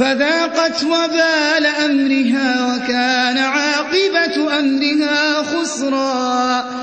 فذاقت وبال أمرها وكان عاقبة أمرها خسرا